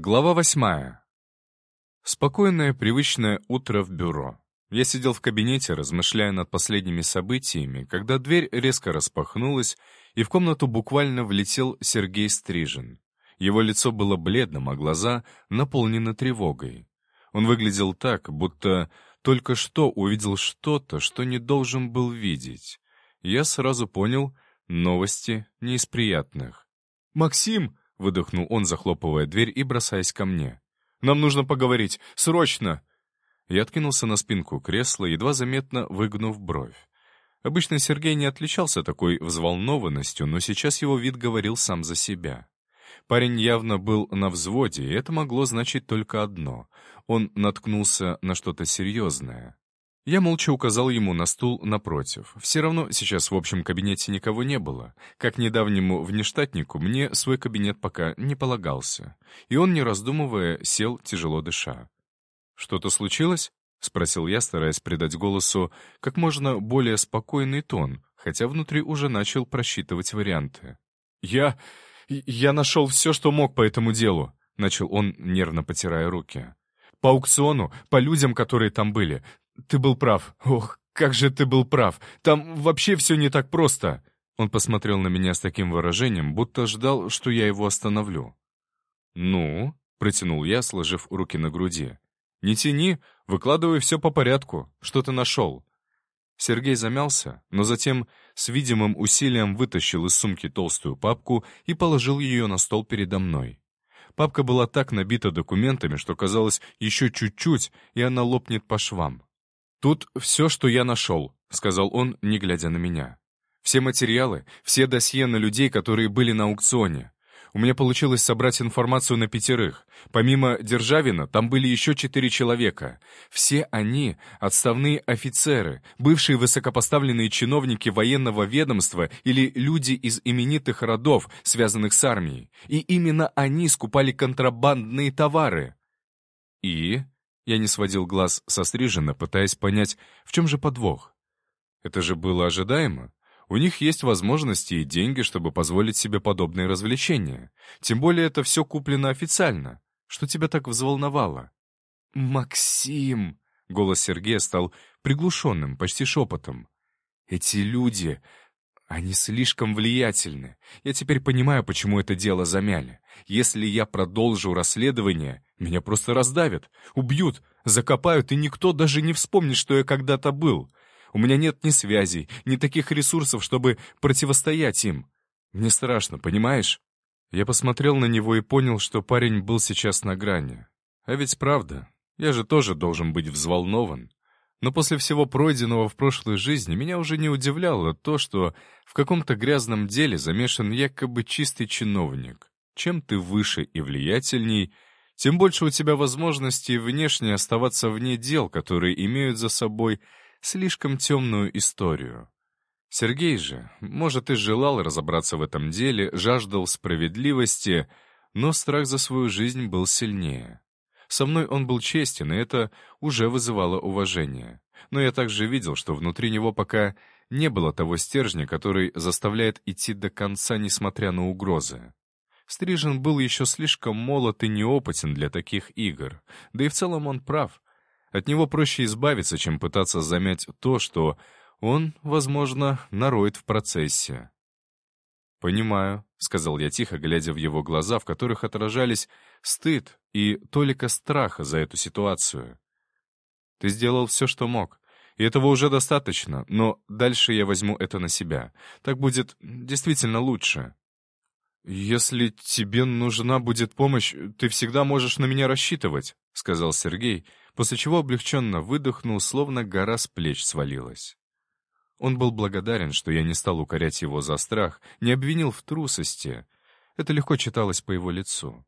Глава восьмая. Спокойное, привычное утро в бюро. Я сидел в кабинете, размышляя над последними событиями, когда дверь резко распахнулась, и в комнату буквально влетел Сергей Стрижин. Его лицо было бледным, а глаза наполнены тревогой. Он выглядел так, будто только что увидел что-то, что не должен был видеть. Я сразу понял, новости не из приятных. «Максим!» — выдохнул он, захлопывая дверь и бросаясь ко мне. «Нам нужно поговорить! Срочно!» Я откинулся на спинку кресла, едва заметно выгнув бровь. Обычно Сергей не отличался такой взволнованностью, но сейчас его вид говорил сам за себя. Парень явно был на взводе, и это могло значить только одно. Он наткнулся на что-то серьезное. Я молча указал ему на стул напротив. Все равно сейчас в общем кабинете никого не было. Как недавнему внештатнику мне свой кабинет пока не полагался. И он, не раздумывая, сел, тяжело дыша. «Что-то случилось?» — спросил я, стараясь придать голосу как можно более спокойный тон, хотя внутри уже начал просчитывать варианты. «Я... я нашел все, что мог по этому делу», — начал он, нервно потирая руки. «По аукциону, по людям, которые там были. «Ты был прав. Ох, как же ты был прав. Там вообще все не так просто». Он посмотрел на меня с таким выражением, будто ждал, что я его остановлю. «Ну?» — протянул я, сложив руки на груди. «Не тяни, выкладывай все по порядку. Что ты нашел?» Сергей замялся, но затем с видимым усилием вытащил из сумки толстую папку и положил ее на стол передо мной. Папка была так набита документами, что казалось, еще чуть-чуть, и она лопнет по швам. «Тут все, что я нашел», — сказал он, не глядя на меня. «Все материалы, все досье на людей, которые были на аукционе. У меня получилось собрать информацию на пятерых. Помимо Державина, там были еще четыре человека. Все они — отставные офицеры, бывшие высокопоставленные чиновники военного ведомства или люди из именитых родов, связанных с армией. И именно они скупали контрабандные товары. И я не сводил глаз со стрижена, пытаясь понять, в чем же подвох. Это же было ожидаемо. У них есть возможности и деньги, чтобы позволить себе подобные развлечения. Тем более это все куплено официально. Что тебя так взволновало? «Максим!» — голос Сергея стал приглушенным, почти шепотом. «Эти люди, они слишком влиятельны. Я теперь понимаю, почему это дело замяли. Если я продолжу расследование, меня просто раздавят, убьют, закопают, и никто даже не вспомнит, что я когда-то был. У меня нет ни связей, ни таких ресурсов, чтобы противостоять им. Мне страшно, понимаешь? Я посмотрел на него и понял, что парень был сейчас на грани. А ведь правда, я же тоже должен быть взволнован. Но после всего пройденного в прошлой жизни меня уже не удивляло то, что в каком-то грязном деле замешан якобы чистый чиновник. Чем ты выше и влиятельней, тем больше у тебя возможностей внешне оставаться вне дел, которые имеют за собой слишком темную историю. Сергей же, может, и желал разобраться в этом деле, жаждал справедливости, но страх за свою жизнь был сильнее. Со мной он был честен, и это уже вызывало уважение. Но я также видел, что внутри него пока не было того стержня, который заставляет идти до конца, несмотря на угрозы. Стрижен был еще слишком молод и неопытен для таких игр. Да и в целом он прав. От него проще избавиться, чем пытаться замять то, что он, возможно, нароет в процессе. «Понимаю», — сказал я тихо, глядя в его глаза, в которых отражались стыд и толика страха за эту ситуацию. «Ты сделал все, что мог, и этого уже достаточно, но дальше я возьму это на себя. Так будет действительно лучше». «Если тебе нужна будет помощь, ты всегда можешь на меня рассчитывать», — сказал Сергей, после чего облегченно выдохнул, словно гора с плеч свалилась. Он был благодарен, что я не стал укорять его за страх, не обвинил в трусости. Это легко читалось по его лицу.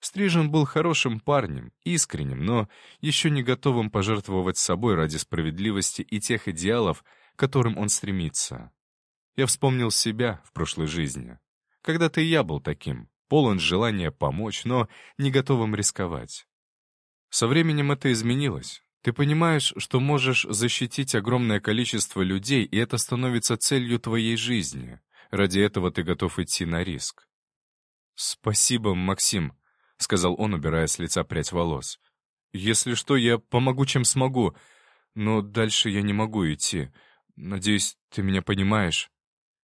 Стрижен был хорошим парнем, искренним, но еще не готовым пожертвовать собой ради справедливости и тех идеалов, к которым он стремится. Я вспомнил себя в прошлой жизни. Когда-то и я был таким, полон желания помочь, но не готовым рисковать. Со временем это изменилось. Ты понимаешь, что можешь защитить огромное количество людей, и это становится целью твоей жизни. Ради этого ты готов идти на риск. «Спасибо, Максим», — сказал он, убирая с лица прядь волос. «Если что, я помогу, чем смогу, но дальше я не могу идти. Надеюсь, ты меня понимаешь?»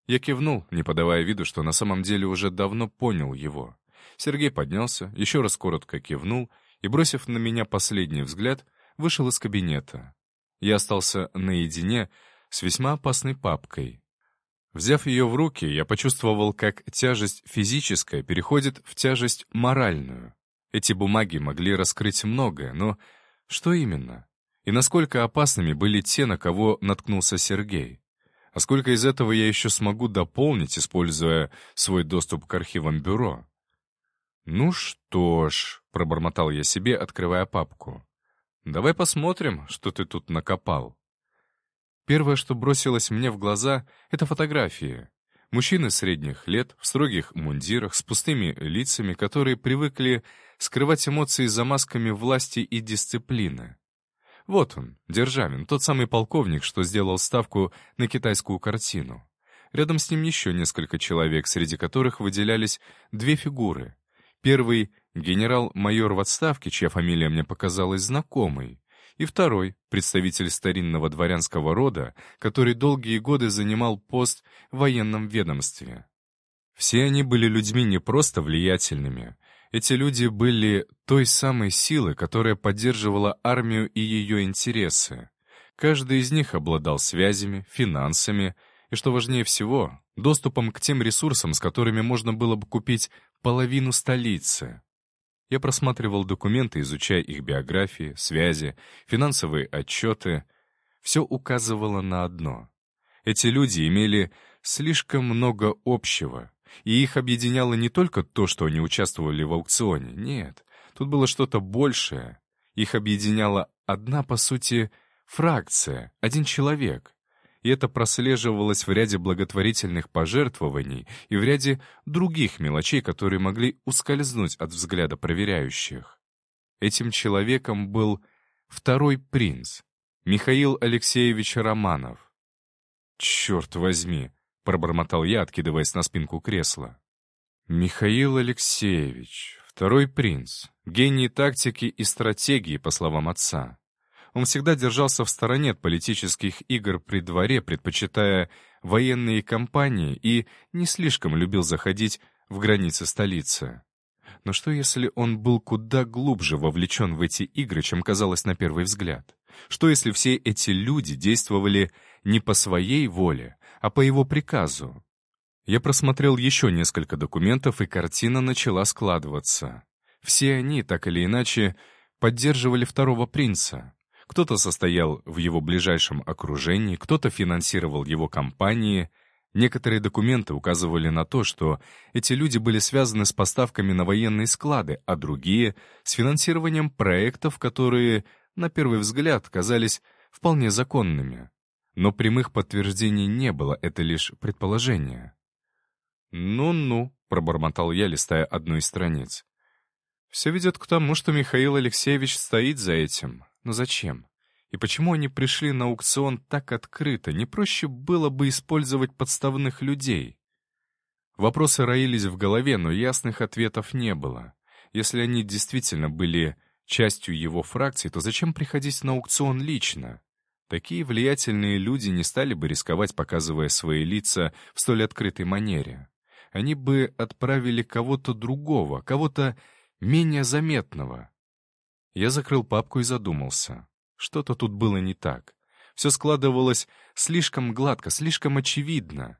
Я кивнул, не подавая виду, что на самом деле уже давно понял его. Сергей поднялся, еще раз коротко кивнул и, бросив на меня последний взгляд, вышел из кабинета. Я остался наедине с весьма опасной папкой. Взяв ее в руки, я почувствовал, как тяжесть физическая переходит в тяжесть моральную. Эти бумаги могли раскрыть многое, но что именно? И насколько опасными были те, на кого наткнулся Сергей? А сколько из этого я еще смогу дополнить, используя свой доступ к архивам бюро? «Ну что ж», — пробормотал я себе, открывая папку. «Давай посмотрим, что ты тут накопал». Первое, что бросилось мне в глаза, — это фотографии. Мужчины средних лет, в строгих мундирах, с пустыми лицами, которые привыкли скрывать эмоции за масками власти и дисциплины. Вот он, Державин, тот самый полковник, что сделал ставку на китайскую картину. Рядом с ним еще несколько человек, среди которых выделялись две фигуры. Первый — генерал-майор в отставке, чья фамилия мне показалась знакомой. И второй — представитель старинного дворянского рода, который долгие годы занимал пост в военном ведомстве. Все они были людьми не просто влиятельными, эти люди были той самой силы, которая поддерживала армию и ее интересы. Каждый из них обладал связями, финансами и, что важнее всего, доступом к тем ресурсам, с которыми можно было бы купить половину столицы. Я просматривал документы, изучая их биографии, связи, финансовые отчеты. Все указывало на одно. Эти люди имели слишком много общего — и их объединяло не только то, что они участвовали в аукционе. Нет, тут было что-то большее. Их объединяла одна, по сути, фракция, один человек. И это прослеживалось в ряде благотворительных пожертвований и в ряде других мелочей, которые могли ускользнуть от взгляда проверяющих. Этим человеком был второй принц, Михаил Алексеевич Романов. Черт возьми, пробормотал я, откидываясь на спинку кресла. Михаил Алексеевич, второй принц, гений тактики и стратегии, по словам отца. Он всегда держался в стороне от политических игр при дворе, предпочитая военные кампании и не слишком любил заходить в границы столицы. Но что если он был куда глубже вовлечен в эти игры, чем казалось на первый взгляд? Что если все эти люди действовали не по своей воле, а по его приказу. Я просмотрел еще несколько документов, и картина начала складываться. Все они, так или иначе, поддерживали второго принца. Кто-то состоял в его ближайшем окружении, кто-то финансировал его компании. Некоторые документы указывали на то, что эти люди были связаны с поставками на военные склады, а другие — с финансированием проектов, которые, на первый взгляд, казались вполне законными. Но прямых подтверждений не было, это лишь предположение. «Ну-ну», — пробормотал я, листая одну из страниц. «Все ведет к тому, что Михаил Алексеевич стоит за этим. Но зачем? И почему они пришли на аукцион так открыто? Не проще было бы использовать подставных людей?» Вопросы роились в голове, но ясных ответов не было. Если они действительно были частью его фракции, то зачем приходить на аукцион лично? Такие влиятельные люди не стали бы рисковать, показывая свои лица в столь открытой манере. Они бы отправили кого-то другого, кого-то менее заметного. Я закрыл папку и задумался. Что-то тут было не так. Все складывалось слишком гладко, слишком очевидно.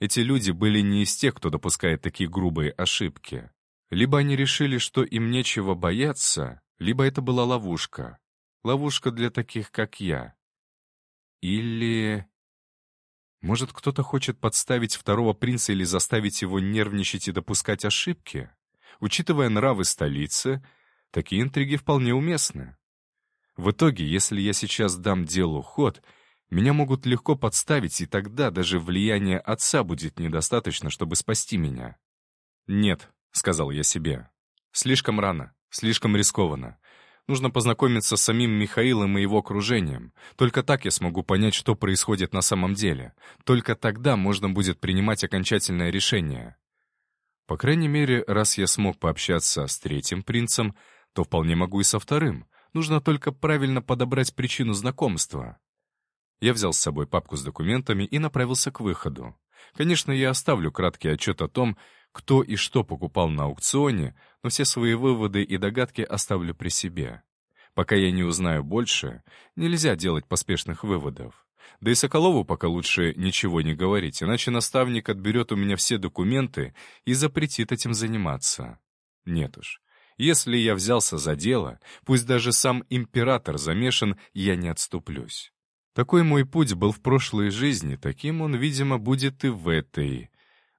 Эти люди были не из тех, кто допускает такие грубые ошибки. Либо они решили, что им нечего бояться, либо это была ловушка. Ловушка для таких, как я. Или... Может, кто-то хочет подставить второго принца или заставить его нервничать и допускать ошибки? Учитывая нравы столицы, такие интриги вполне уместны. В итоге, если я сейчас дам делу ход, меня могут легко подставить, и тогда даже влияние отца будет недостаточно, чтобы спасти меня. «Нет», — сказал я себе, — «слишком рано, слишком рискованно. Нужно познакомиться с самим Михаилом и его окружением. Только так я смогу понять, что происходит на самом деле. Только тогда можно будет принимать окончательное решение. По крайней мере, раз я смог пообщаться с третьим принцем, то вполне могу и со вторым. Нужно только правильно подобрать причину знакомства. Я взял с собой папку с документами и направился к выходу. Конечно, я оставлю краткий отчет о том, кто и что покупал на аукционе, но все свои выводы и догадки оставлю при себе. Пока я не узнаю больше, нельзя делать поспешных выводов. Да и Соколову пока лучше ничего не говорить, иначе наставник отберет у меня все документы и запретит этим заниматься. Нет уж. Если я взялся за дело, пусть даже сам император замешан, я не отступлюсь. Такой мой путь был в прошлой жизни, таким он, видимо, будет и в этой.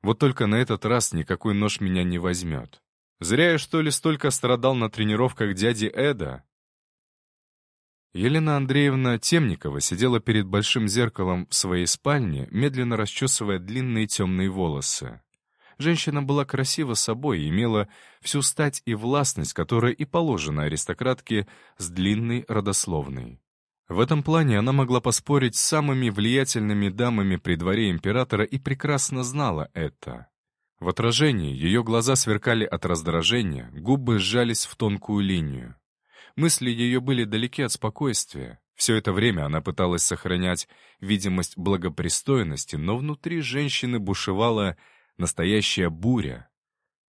Вот только на этот раз никакой нож меня не возьмет. Зря я, что ли, столько страдал на тренировках дяди Эда. Елена Андреевна Темникова сидела перед большим зеркалом в своей спальне, медленно расчесывая длинные темные волосы. Женщина была красива собой и имела всю стать и властность, которая и положена аристократке с длинной родословной. В этом плане она могла поспорить с самыми влиятельными дамами при дворе императора и прекрасно знала это. В отражении ее глаза сверкали от раздражения, губы сжались в тонкую линию. Мысли ее были далеки от спокойствия. Все это время она пыталась сохранять видимость благопристойности, но внутри женщины бушевала настоящая буря.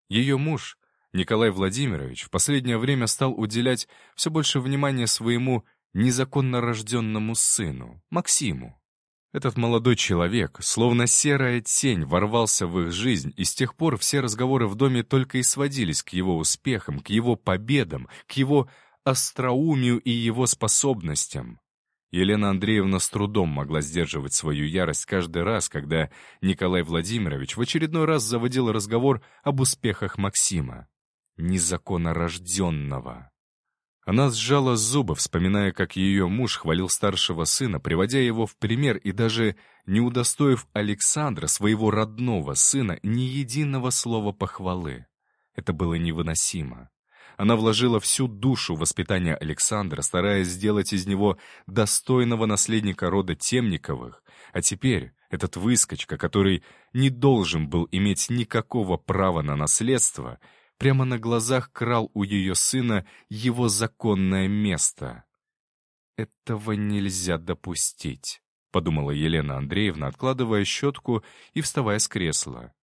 Ее муж, Николай Владимирович, в последнее время стал уделять все больше внимания своему незаконно рожденному сыну, Максиму. Этот молодой человек, словно серая тень, ворвался в их жизнь, и с тех пор все разговоры в доме только и сводились к его успехам, к его победам, к его остроумию и его способностям. Елена Андреевна с трудом могла сдерживать свою ярость каждый раз, когда Николай Владимирович в очередной раз заводил разговор об успехах Максима. Незаконнорожденного. Она сжала зубы, вспоминая, как ее муж хвалил старшего сына, приводя его в пример и даже не удостоив Александра, своего родного сына, ни единого слова похвалы. Это было невыносимо. Она вложила всю душу в воспитание Александра, стараясь сделать из него достойного наследника рода Темниковых. А теперь этот выскочка, который не должен был иметь никакого права на наследство, прямо на глазах крал у ее сына его законное место. «Этого нельзя допустить», — подумала Елена Андреевна, откладывая щетку и вставая с кресла.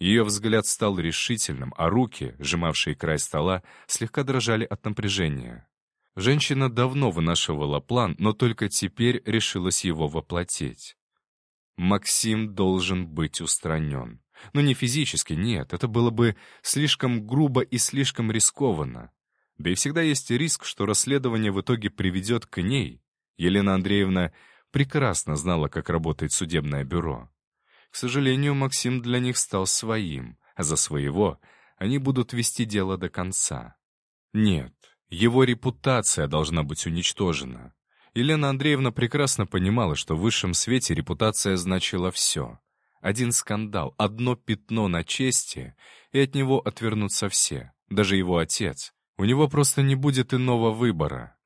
Ее взгляд стал решительным, а руки, сжимавшие край стола, слегка дрожали от напряжения. Женщина давно вынашивала план, но только теперь решилась его воплотить. Максим должен быть устранен. Но не физически, нет, это было бы слишком грубо и слишком рискованно. Да и всегда есть риск, что расследование в итоге приведет к ней. Елена Андреевна прекрасно знала, как работает судебное бюро. К сожалению, Максим для них стал своим, а за своего они будут вести дело до конца. Нет, его репутация должна быть уничтожена. Елена Андреевна прекрасно понимала, что в высшем свете репутация значила все. Один скандал, одно пятно на чести, и от него отвернутся все, даже его отец. У него просто не будет иного выбора.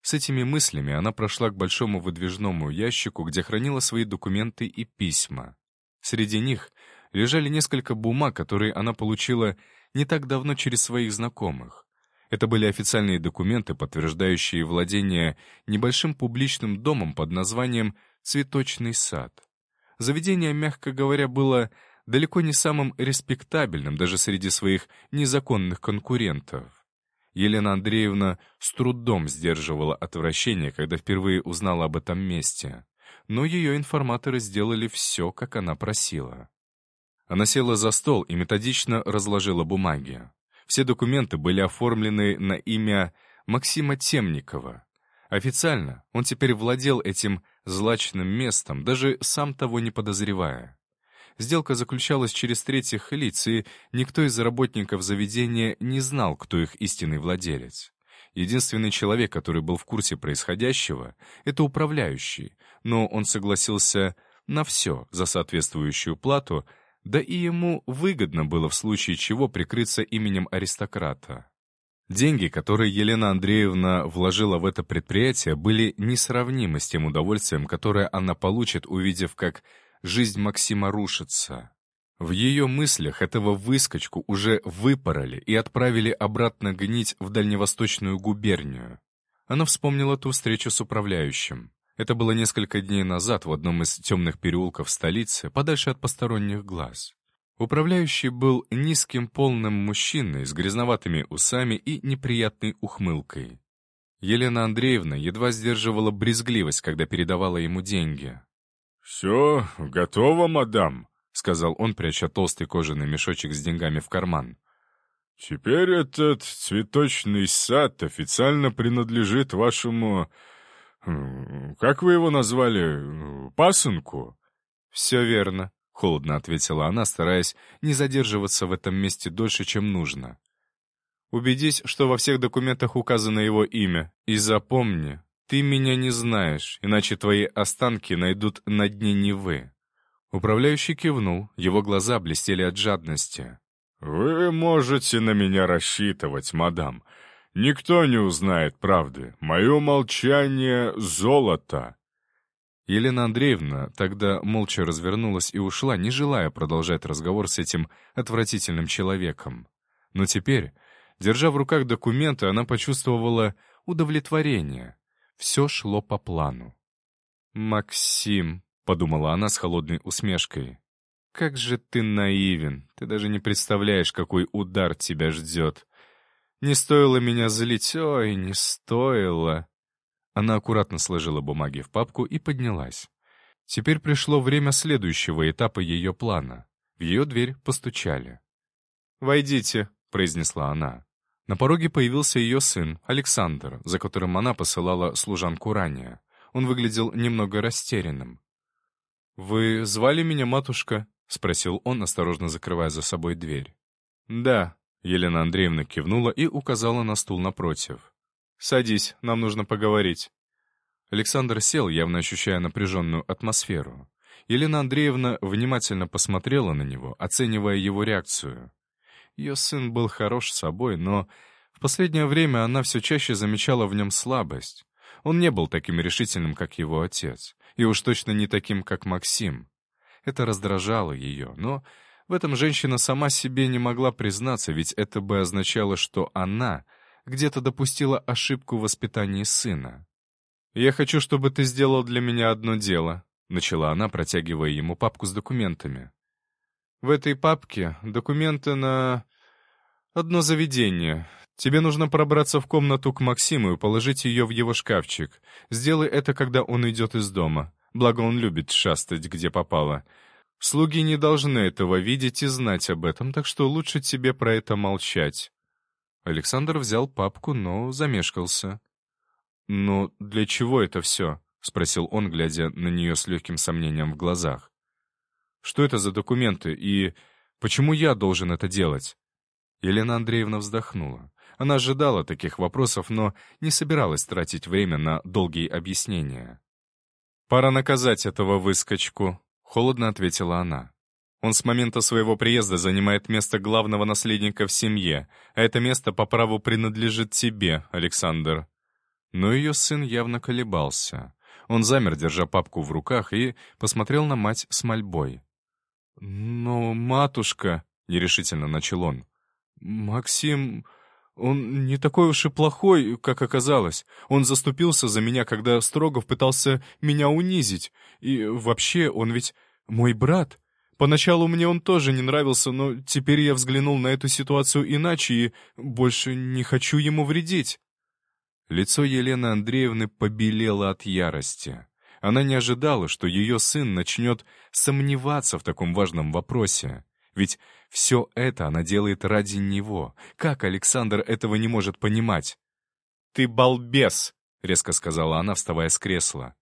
С этими мыслями она прошла к большому выдвижному ящику, где хранила свои документы и письма. Среди них лежали несколько бумаг, которые она получила не так давно через своих знакомых. Это были официальные документы, подтверждающие владение небольшим публичным домом под названием «Цветочный сад». Заведение, мягко говоря, было далеко не самым респектабельным даже среди своих незаконных конкурентов. Елена Андреевна с трудом сдерживала отвращение, когда впервые узнала об этом месте но ее информаторы сделали все, как она просила. Она села за стол и методично разложила бумаги. Все документы были оформлены на имя Максима Темникова. Официально он теперь владел этим злачным местом, даже сам того не подозревая. Сделка заключалась через третьих лиц, и никто из работников заведения не знал, кто их истинный владелец. Единственный человек, который был в курсе происходящего, это управляющий, но он согласился на все за соответствующую плату, да и ему выгодно было в случае чего прикрыться именем аристократа. Деньги, которые Елена Андреевна вложила в это предприятие, были несравнимы с тем удовольствием, которое она получит, увидев, как жизнь Максима рушится. В ее мыслях этого выскочку уже выпороли и отправили обратно гнить в дальневосточную губернию. Она вспомнила ту встречу с управляющим. Это было несколько дней назад в одном из темных переулков столицы, подальше от посторонних глаз. Управляющий был низким полным мужчиной с грязноватыми усами и неприятной ухмылкой. Елена Андреевна едва сдерживала брезгливость, когда передавала ему деньги. «Все готово, мадам», — сказал он, пряча толстый кожаный мешочек с деньгами в карман. «Теперь этот цветочный сад официально принадлежит вашему... Как вы его назвали? Пасынку?» «Все верно», — холодно ответила она, стараясь не задерживаться в этом месте дольше, чем нужно. «Убедись, что во всех документах указано его имя, и запомни, ты меня не знаешь, иначе твои останки найдут на дне Невы». Управляющий кивнул, его глаза блестели от жадности. «Вы можете на меня рассчитывать, мадам. Никто не узнает правды. Мое молчание — золото». Елена Андреевна тогда молча развернулась и ушла, не желая продолжать разговор с этим отвратительным человеком. Но теперь, держа в руках документы, она почувствовала удовлетворение. Все шло по плану. «Максим», — подумала она с холодной усмешкой. «Как же ты наивен! Ты даже не представляешь, какой удар тебя ждет! Не стоило меня злить, ой, не стоило!» Она аккуратно сложила бумаги в папку и поднялась. Теперь пришло время следующего этапа ее плана. В ее дверь постучали. «Войдите», — произнесла она. На пороге появился ее сын, Александр, за которым она посылала служанку ранее. Он выглядел немного растерянным. «Вы звали меня, матушка?» — спросил он, осторожно закрывая за собой дверь. «Да», — Елена Андреевна кивнула и указала на стул напротив. «Садись, нам нужно поговорить». Александр сел, явно ощущая напряженную атмосферу. Елена Андреевна внимательно посмотрела на него, оценивая его реакцию. Ее сын был хорош собой, но в последнее время она все чаще замечала в нем слабость. Он не был таким решительным, как его отец и уж точно не таким, как Максим. Это раздражало ее, но в этом женщина сама себе не могла признаться, ведь это бы означало, что она где-то допустила ошибку в воспитании сына. «Я хочу, чтобы ты сделал для меня одно дело», — начала она, протягивая ему папку с документами. «В этой папке документы на одно заведение. Тебе нужно пробраться в комнату к Максиму и положить ее в его шкафчик. Сделай это, когда он идет из дома. Благо он любит шастать, где попало. Слуги не должны этого видеть и знать об этом, так что лучше тебе про это молчать». Александр взял папку, но замешкался. «Но для чего это все?» — спросил он, глядя на нее с легким сомнением в глазах. «Что это за документы и почему я должен это делать?» Елена Андреевна вздохнула. Она ожидала таких вопросов, но не собиралась тратить время на долгие объяснения. «Пора наказать этого выскочку», — холодно ответила она. «Он с момента своего приезда занимает место главного наследника в семье, а это место по праву принадлежит тебе, Александр». Но ее сын явно колебался. Он замер, держа папку в руках, и посмотрел на мать с мольбой. «Но, матушка», — нерешительно начал он, — «Максим...» Он не такой уж и плохой, как оказалось. Он заступился за меня, когда Строгов пытался меня унизить. И вообще, он ведь мой брат. Поначалу мне он тоже не нравился, но теперь я взглянул на эту ситуацию иначе и больше не хочу ему вредить». Лицо Елены Андреевны побелело от ярости. Она не ожидала, что ее сын начнет сомневаться в таком важном вопросе. Ведь все это она делает ради него. Как Александр этого не может понимать? «Ты балбес!» — резко сказала она, вставая с кресла.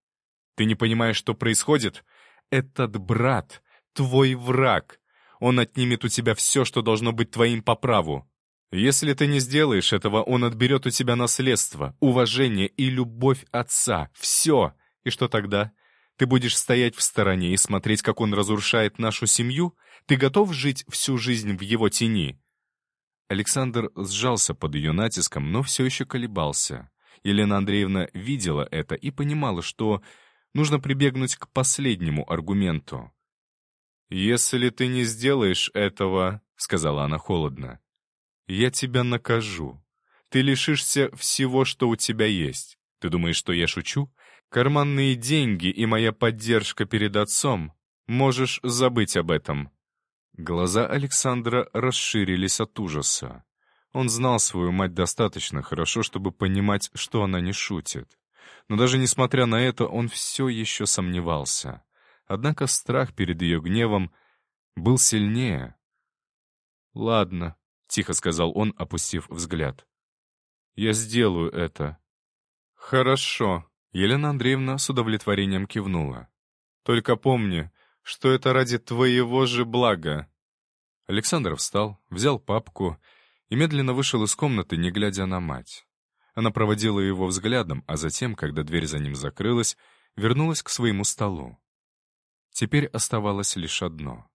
«Ты не понимаешь, что происходит? Этот брат — твой враг. Он отнимет у тебя все, что должно быть твоим по праву. Если ты не сделаешь этого, он отберет у тебя наследство, уважение и любовь отца. Все. И что тогда? Ты будешь стоять в стороне и смотреть, как он разрушает нашу семью? Ты готов жить всю жизнь в его тени?» Александр сжался под ее натиском, но все еще колебался. Елена Андреевна видела это и понимала, что нужно прибегнуть к последнему аргументу. «Если ты не сделаешь этого», — сказала она холодно, — «я тебя накажу. Ты лишишься всего, что у тебя есть. Ты думаешь, что я шучу? Карманные деньги и моя поддержка перед отцом. Можешь забыть об этом». Глаза Александра расширились от ужаса. Он знал свою мать достаточно хорошо, чтобы понимать, что она не шутит. Но даже несмотря на это, он все еще сомневался. Однако страх перед ее гневом был сильнее. «Ладно», — тихо сказал он, опустив взгляд. «Я сделаю это». «Хорошо», — Елена Андреевна с удовлетворением кивнула. «Только помни, что это ради твоего же блага». Александр встал, взял папку и медленно вышел из комнаты, не глядя на мать. Она проводила его взглядом, а затем, когда дверь за ним закрылась, вернулась к своему столу. Теперь оставалось лишь одно.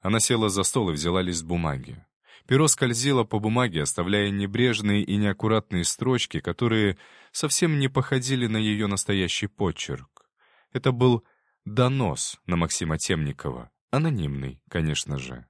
Она села за стол и взяла лист бумаги. Перо скользило по бумаге, оставляя небрежные и неаккуратные строчки, которые совсем не походили на ее настоящий почерк. Это был донос на Максима Темникова, анонимный, конечно же.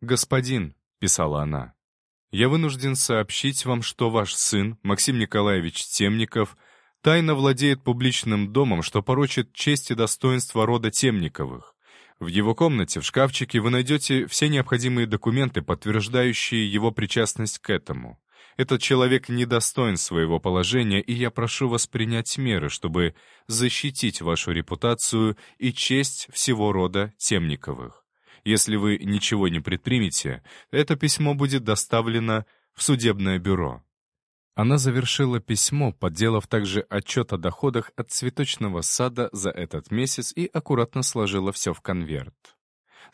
«Господин», — писала она, — «я вынужден сообщить вам, что ваш сын, Максим Николаевич Темников, тайно владеет публичным домом, что порочит честь и достоинство рода Темниковых. В его комнате, в шкафчике, вы найдете все необходимые документы, подтверждающие его причастность к этому. Этот человек недостоин своего положения, и я прошу вас принять меры, чтобы защитить вашу репутацию и честь всего рода Темниковых. Если вы ничего не предпримете, это письмо будет доставлено в судебное бюро. Она завершила письмо, подделав также отчет о доходах от цветочного сада за этот месяц и аккуратно сложила все в конверт.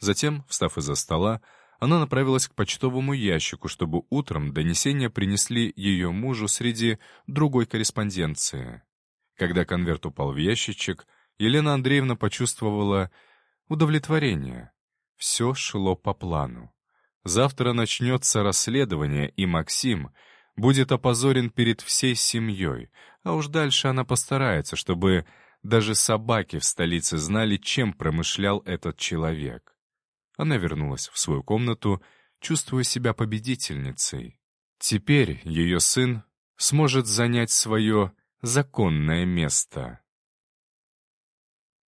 Затем, встав из-за стола, она направилась к почтовому ящику, чтобы утром донесения принесли ее мужу среди другой корреспонденции. Когда конверт упал в ящичек, Елена Андреевна почувствовала удовлетворение. Все шло по плану. Завтра начнется расследование, и Максим — будет опозорен перед всей семьей, а уж дальше она постарается, чтобы даже собаки в столице знали, чем промышлял этот человек. Она вернулась в свою комнату, чувствуя себя победительницей. Теперь ее сын сможет занять свое законное место.